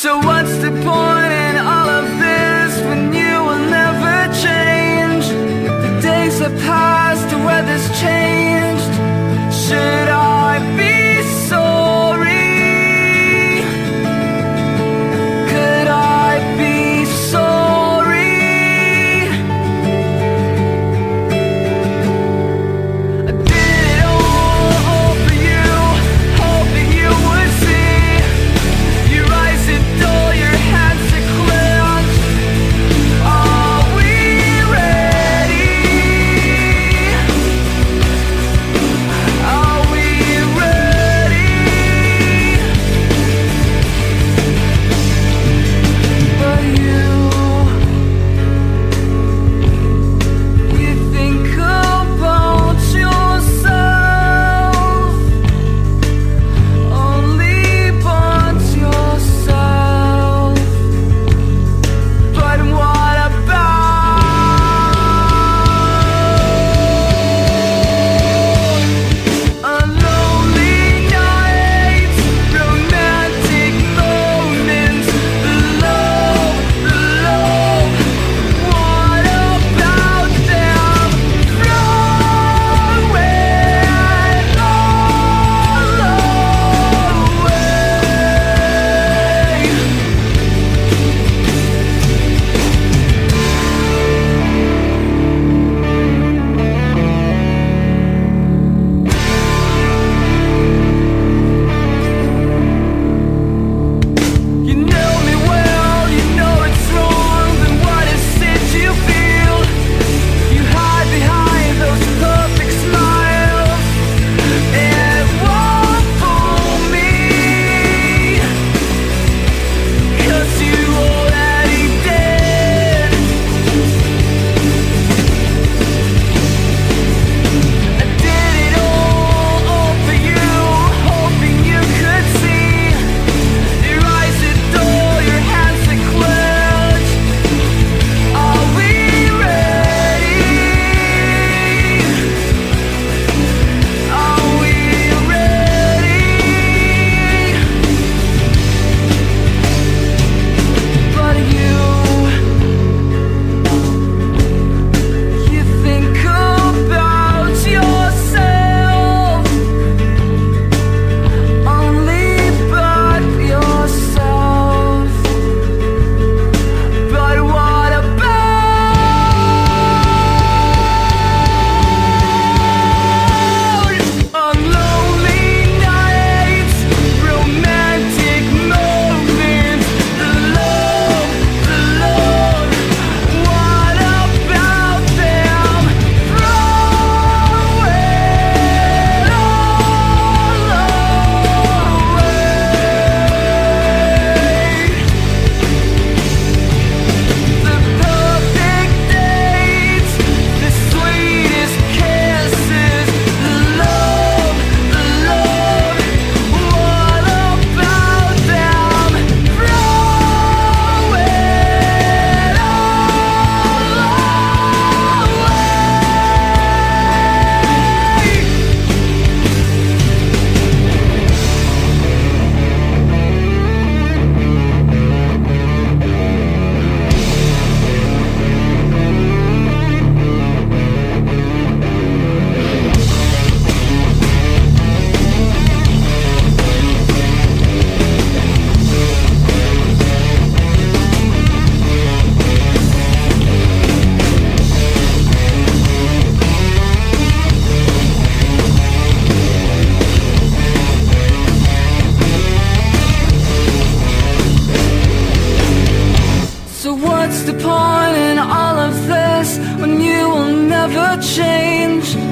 So what's the point the point in all of this when you will never change?